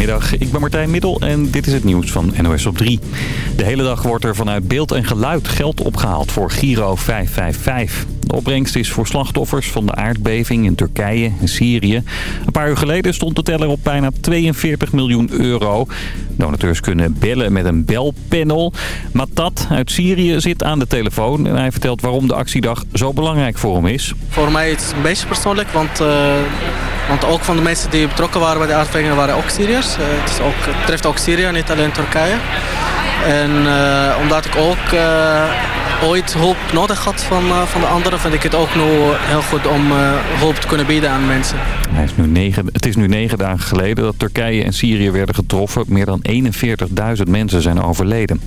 Goedemiddag, ik ben Martijn Middel en dit is het nieuws van NOS op 3. De hele dag wordt er vanuit beeld en geluid geld opgehaald voor Giro 555. De opbrengst is voor slachtoffers van de aardbeving in Turkije en Syrië. Een paar uur geleden stond de teller op bijna 42 miljoen euro. Donateurs kunnen bellen met een belpanel. Matat uit Syrië zit aan de telefoon en hij vertelt waarom de actiedag zo belangrijk voor hem is. Voor mij is het een beetje persoonlijk, want, uh, want ook van de mensen die betrokken waren bij de aardbevingen waren ook Syriërs. Uh, het, is ook, treft ook Syrië, niet alleen Turkije. En uh, omdat ik ook ooit hulp nodig had van, van de anderen, vind ik het ook nu heel goed om hulp te kunnen bieden aan mensen. Is nu het is nu negen dagen geleden dat Turkije en Syrië werden getroffen. Meer dan 41.000 mensen zijn overleden.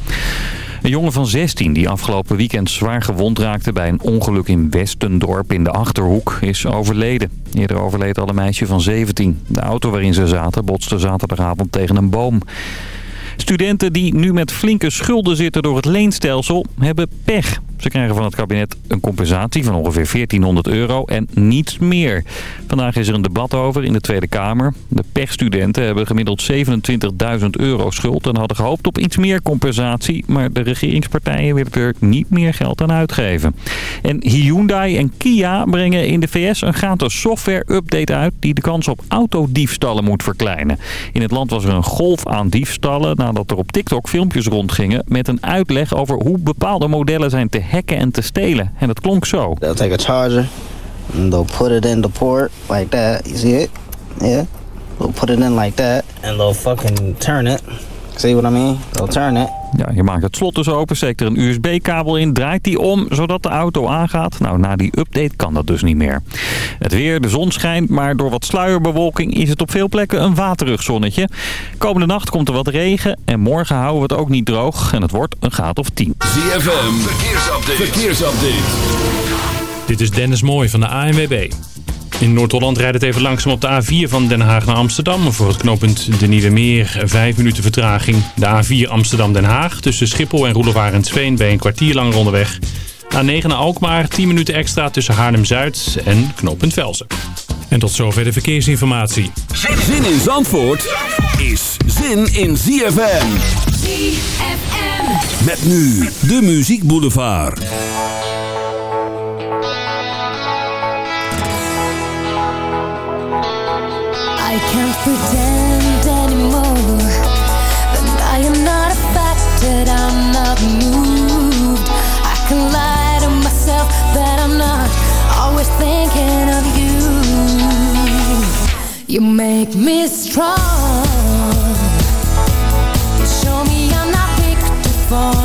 Een jongen van 16 die afgelopen weekend zwaar gewond raakte bij een ongeluk in Westendorp in de Achterhoek is overleden. Eerder overleed al een meisje van 17. De auto waarin ze zaten botste zaterdagavond tegen een boom. Studenten die nu met flinke schulden zitten door het leenstelsel hebben pech. Ze krijgen van het kabinet een compensatie van ongeveer 1400 euro en niets meer. Vandaag is er een debat over in de Tweede Kamer. De pechstudenten hebben gemiddeld 27.000 euro schuld en hadden gehoopt op iets meer compensatie. Maar de regeringspartijen willen er niet meer geld aan uitgeven. En Hyundai en Kia brengen in de VS een gratis software-update uit... die de kans op autodiefstallen moet verkleinen. In het land was er een golf aan diefstallen nadat er op TikTok filmpjes rondgingen... met een uitleg over hoe bepaalde modellen zijn te hacken en te stelen. En dat klonk zo. They'll take a charger and they'll put it in the port like that. You see it? Yeah. They'll put it in like that and they'll fucking turn it. See what I mean? They'll turn it. Ja, je maakt het slot dus open, steekt er een USB-kabel in, draait die om zodat de auto aangaat. Nou, na die update kan dat dus niet meer. Het weer, de zon schijnt, maar door wat sluierbewolking is het op veel plekken een waterig zonnetje. Komende nacht komt er wat regen en morgen houden we het ook niet droog en het wordt een graad of 10. ZFM, verkeersupdate. verkeersupdate. Dit is Dennis Mooij van de ANWB. In Noord-Holland rijdt het even langzaam op de A4 van Den Haag naar Amsterdam. Voor het knooppunt De Nieuwe Meer 5 minuten vertraging. De A4 Amsterdam-Den Haag tussen Schiphol en Roelevarensveen ben je een kwartier langer onderweg. A9 naar Alkmaar 10 minuten extra tussen Haarlem-Zuid en knooppunt Velzen. En tot zover de verkeersinformatie. Zin in Zandvoort is zin in ZFM. ZFM. Met nu de Muziek Boulevard. Pretend anymore that I am not affected, I'm not moved. I can lie to myself that I'm not always thinking of you. You make me strong. You show me I'm not weak to fall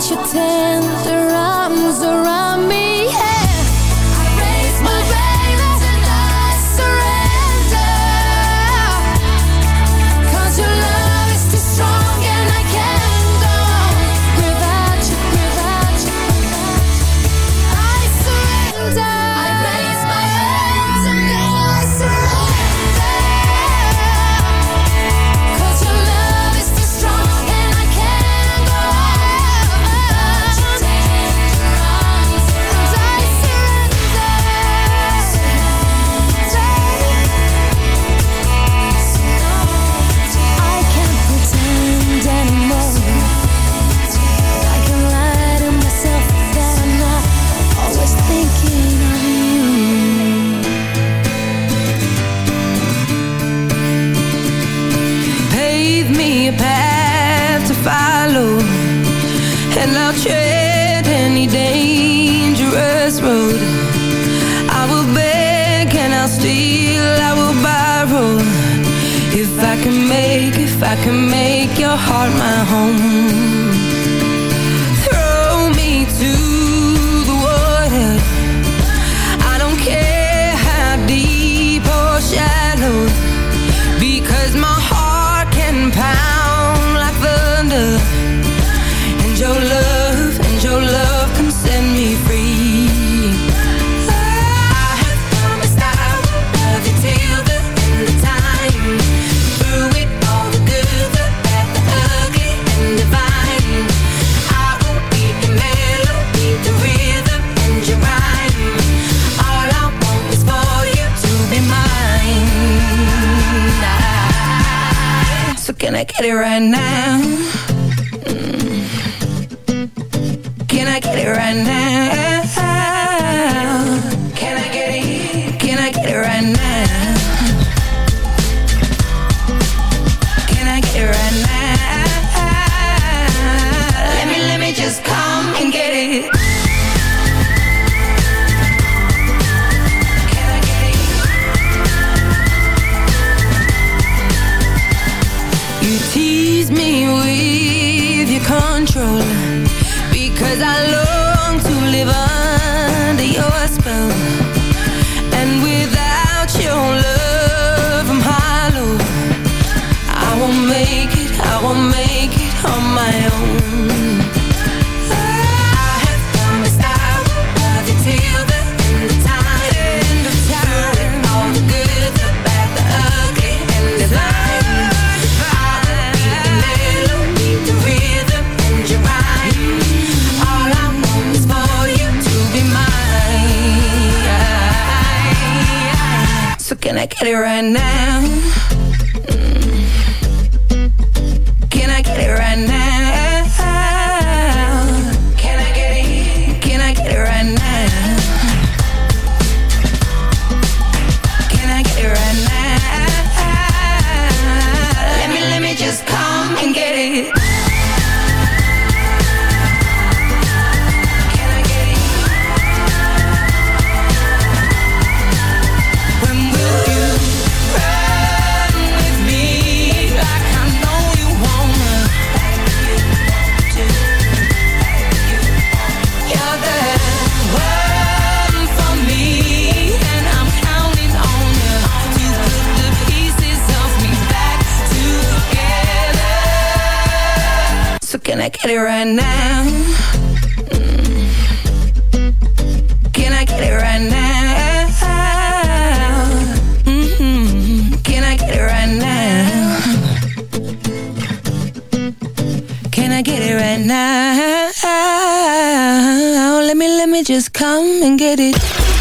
at your tent Can I get it right now? Mm. Can I get it right now? it right now just come and get it.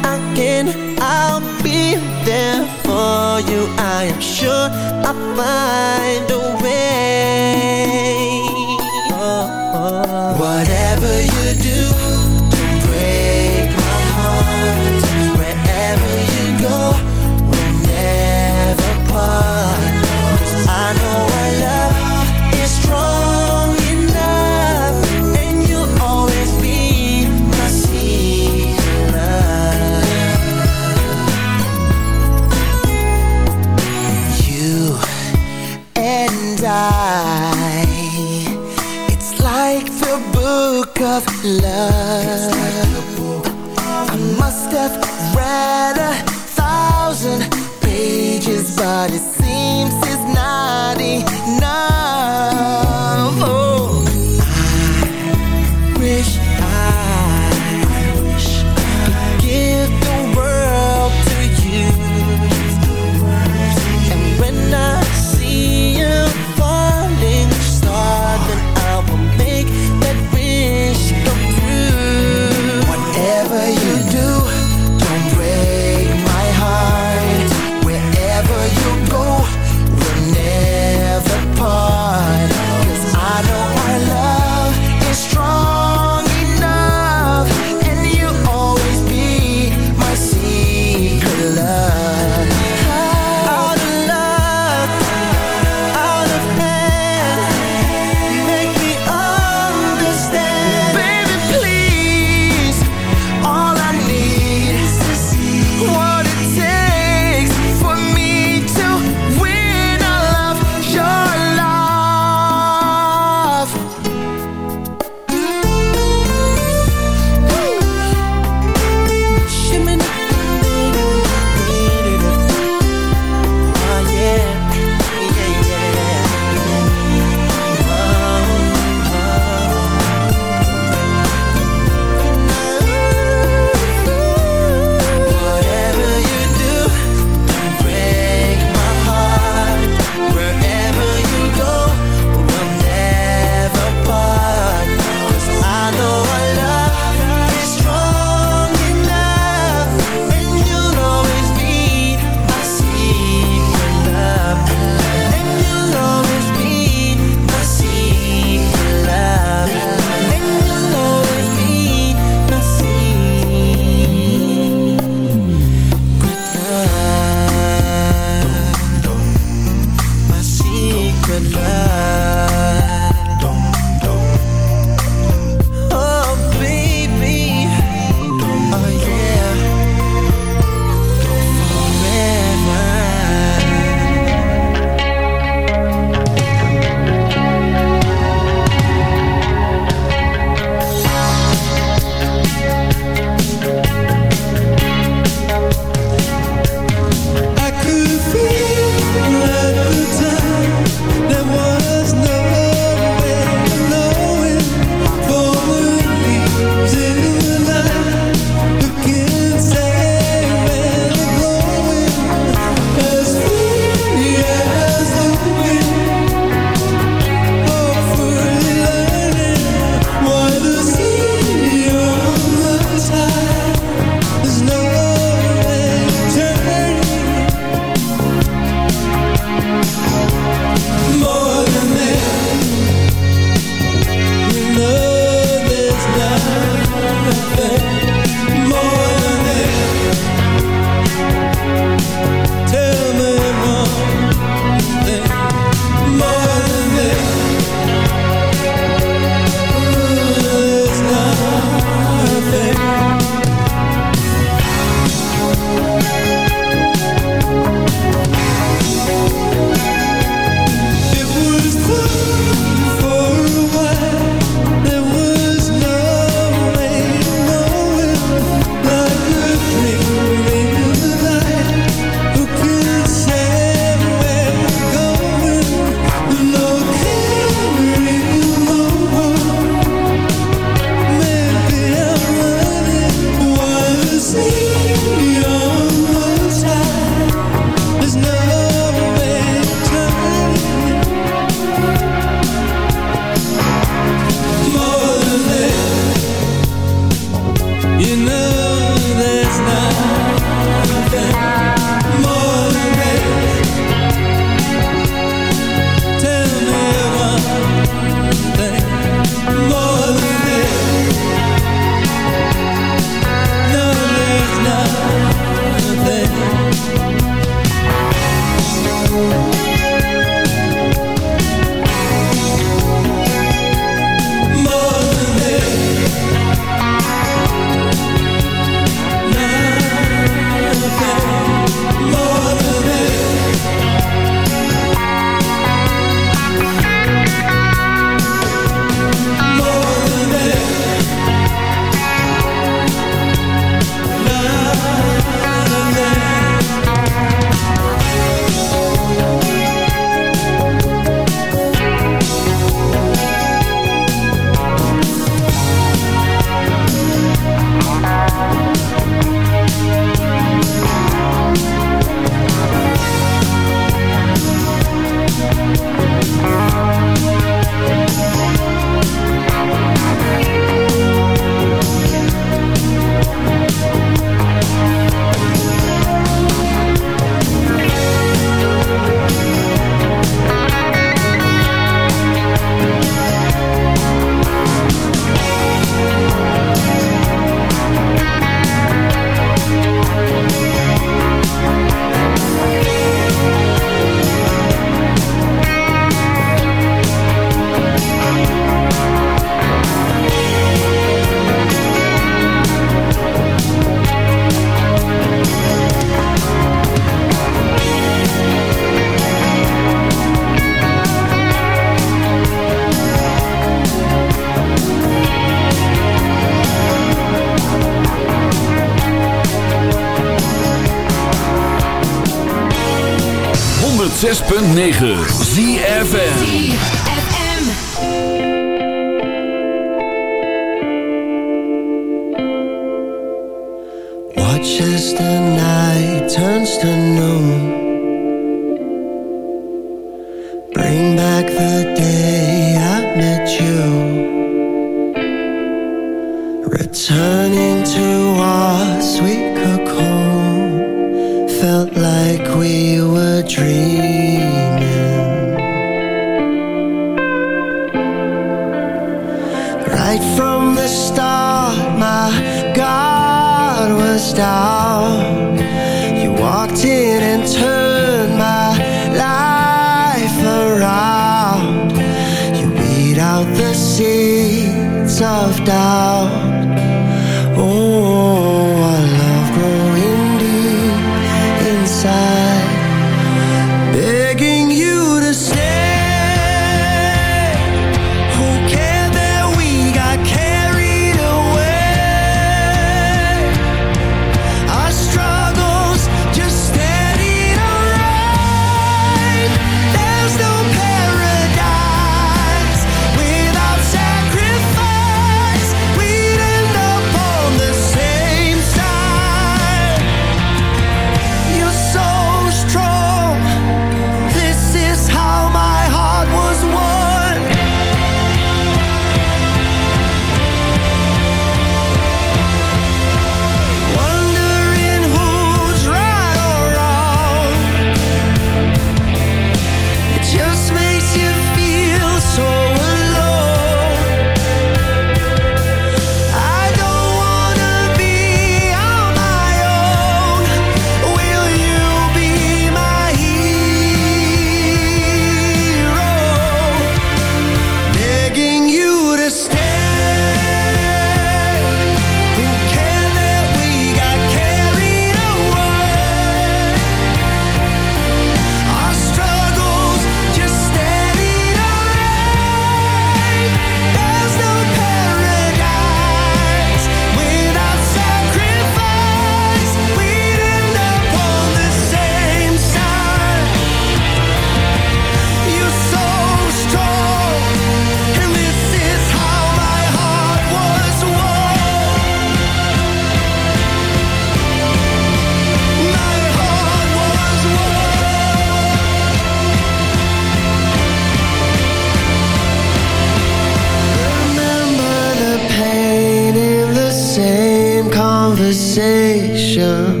想。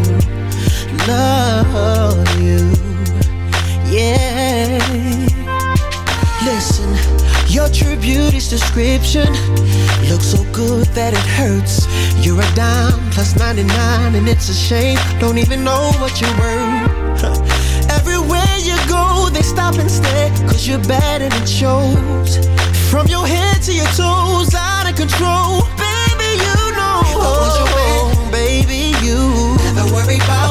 love you. Yeah. Listen. Your true beauty's description. Looks so good that it hurts. You're a dime plus 99, and it's a shame. Don't even know what you're worth. Everywhere you go, they stop and stare, cause you're bad and it shows. From your head to your toes, out of control. Baby, you know. What was your way, oh, baby, you. Never worry about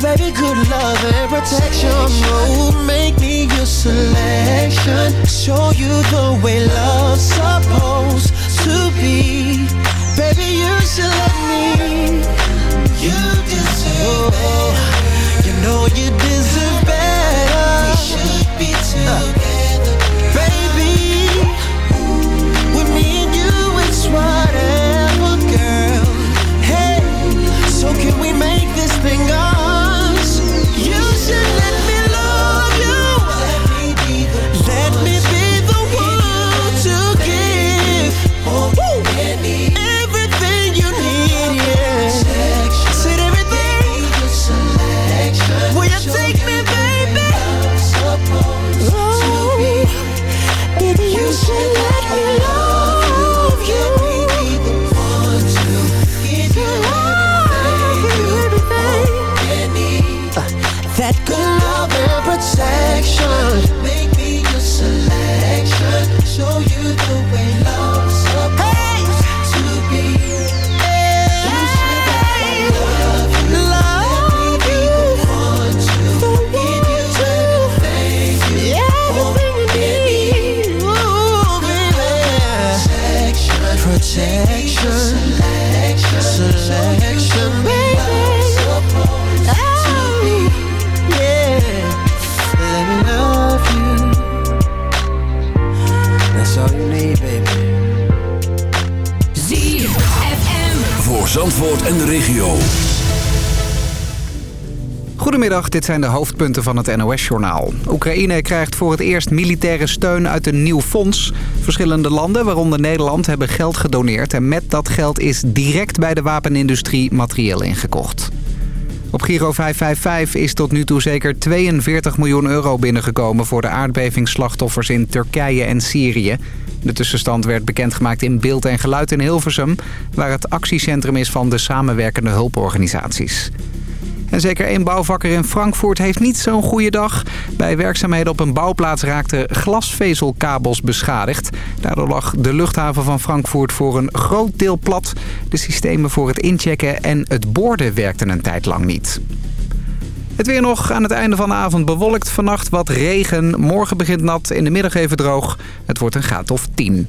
Baby, good love and protection. Oh, make me your selection. Show you the way love's supposed to be. Baby, you should let me. You deserve better. You know you deserve better. We should be together, baby. Dit zijn de hoofdpunten van het NOS-journaal. Oekraïne krijgt voor het eerst militaire steun uit een nieuw fonds. Verschillende landen, waaronder Nederland, hebben geld gedoneerd... en met dat geld is direct bij de wapenindustrie materieel ingekocht. Op Giro 555 is tot nu toe zeker 42 miljoen euro binnengekomen... voor de aardbevingsslachtoffers in Turkije en Syrië. De tussenstand werd bekendgemaakt in Beeld en Geluid in Hilversum... waar het actiecentrum is van de samenwerkende hulporganisaties. En zeker één bouwvakker in Frankfurt heeft niet zo'n goede dag. Bij werkzaamheden op een bouwplaats raakten glasvezelkabels beschadigd. Daardoor lag de luchthaven van Frankfurt voor een groot deel plat. De systemen voor het inchecken en het boorden werkten een tijd lang niet. Het weer nog aan het einde van de avond bewolkt. Vannacht wat regen. Morgen begint nat. In de middag even droog. Het wordt een graad of 10.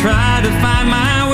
try to find my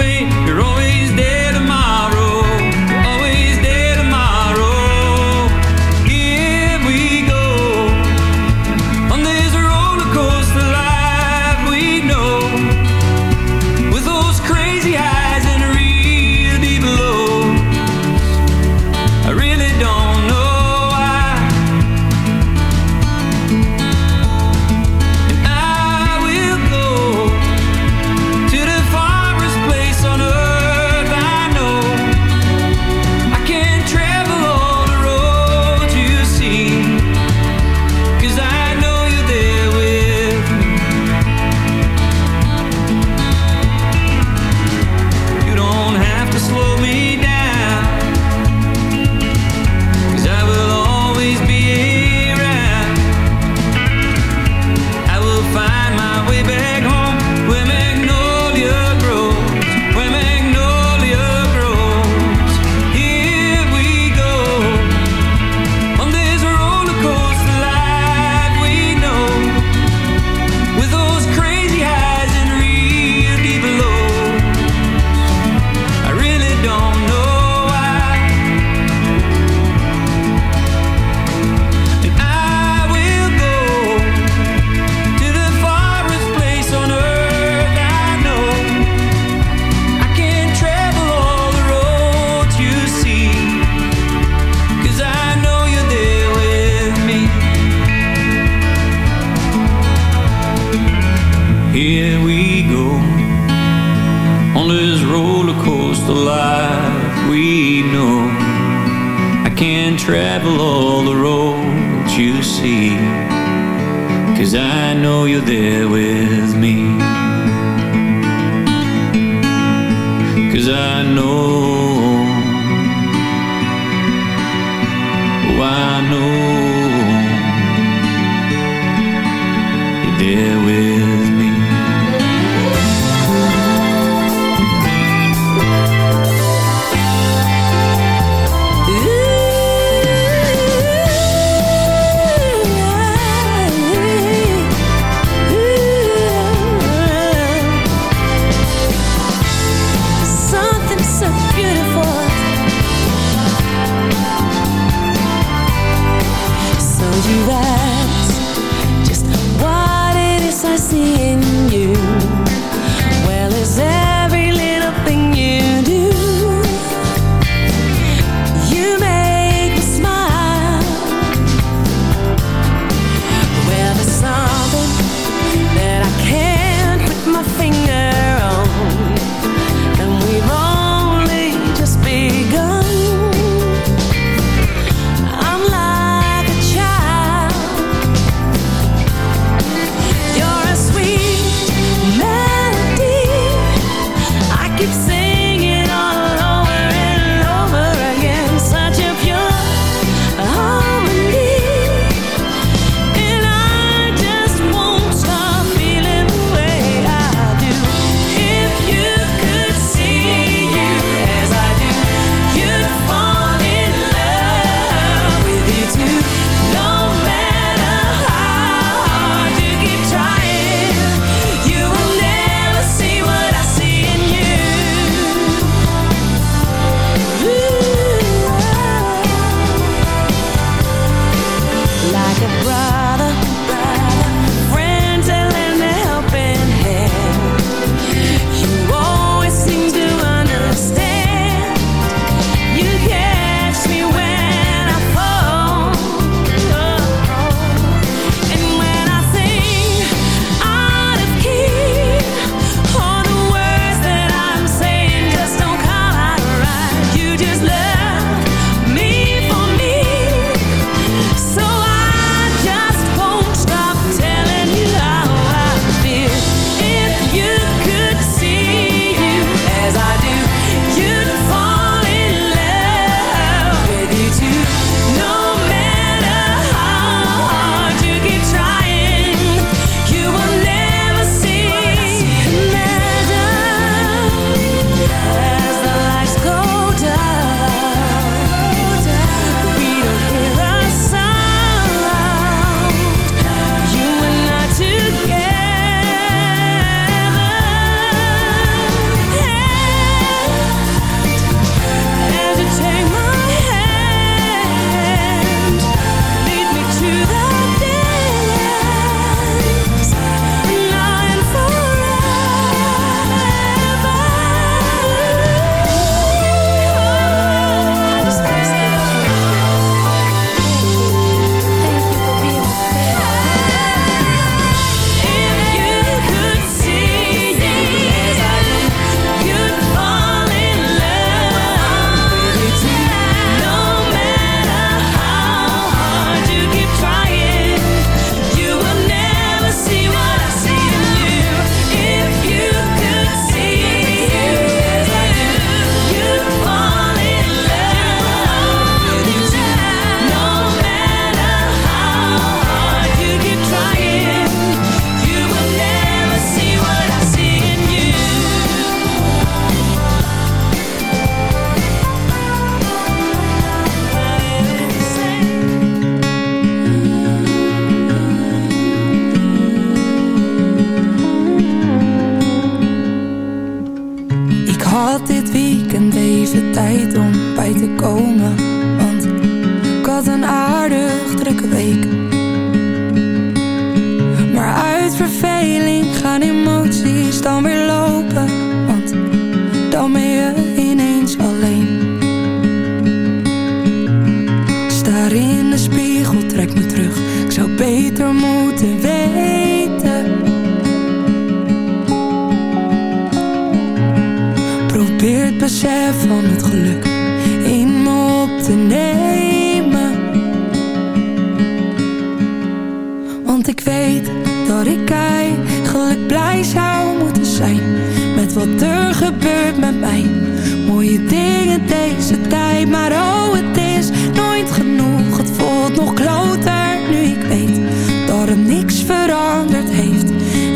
kloter nu ik weet Dat er niks veranderd heeft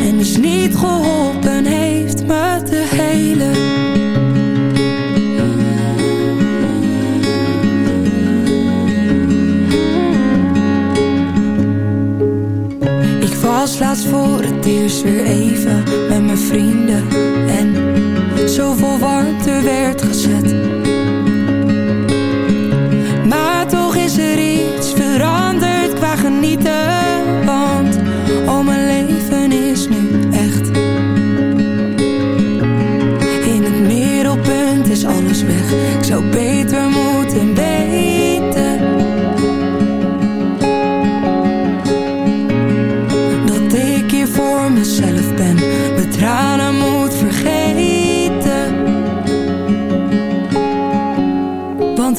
En dus niet geholpen heeft me te helen. Ik was laatst voor het eerst weer even met mijn vrienden En zoveel warmte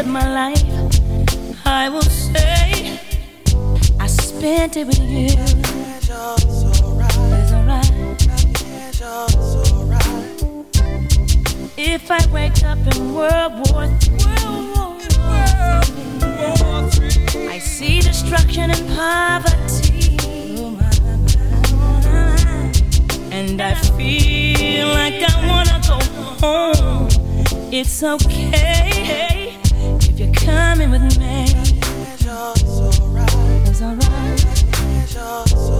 with my life. I will say, I spent it with you. It's alright. If I wake up in World War III, I see destruction and poverty. And I feel like I wanna go home. It's okay coming with me. It's alright. Eternity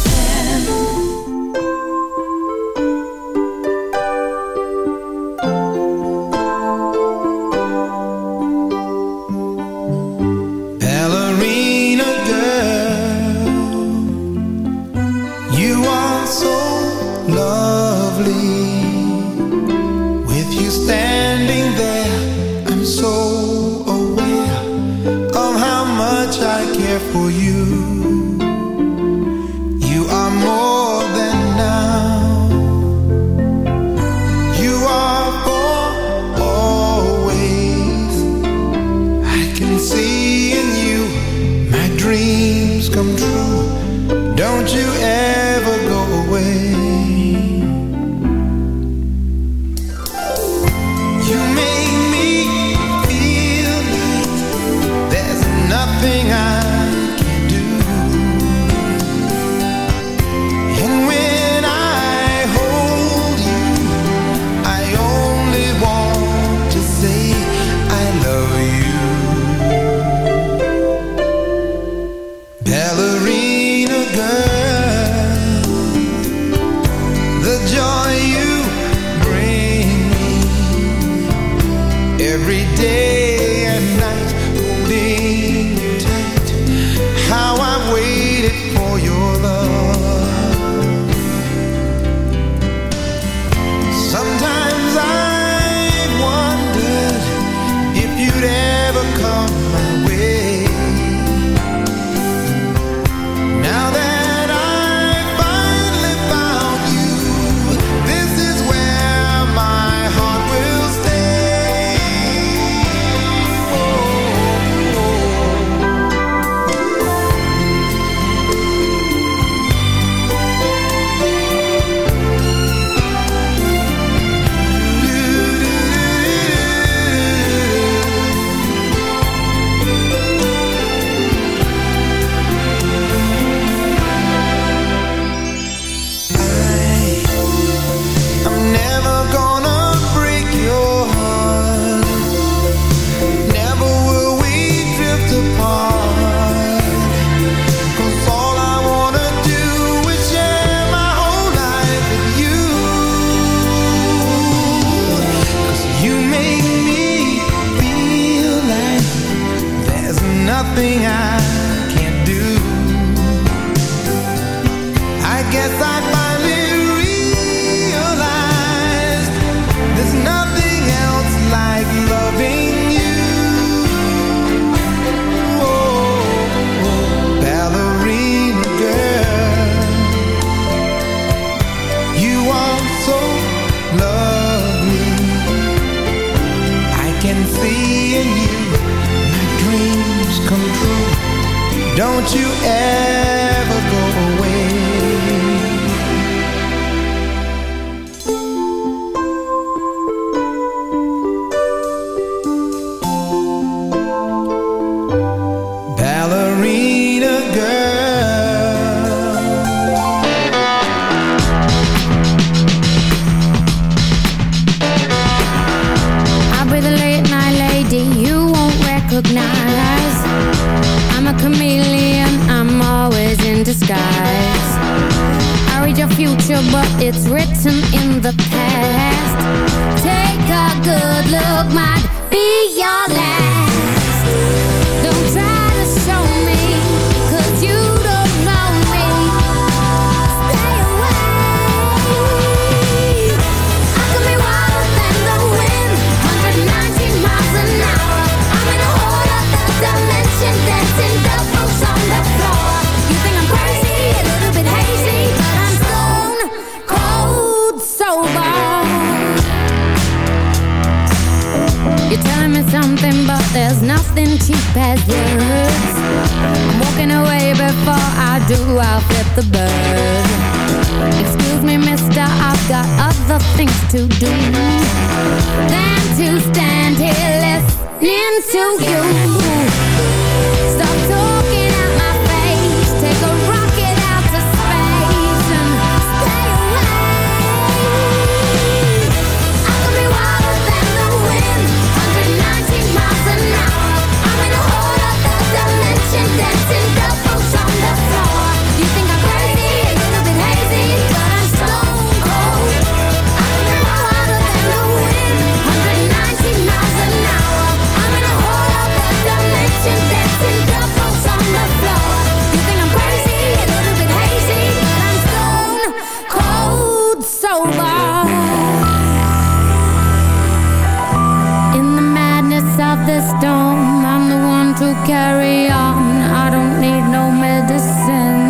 the storm I'm the one to carry on. I don't need no medicine.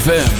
ZFM.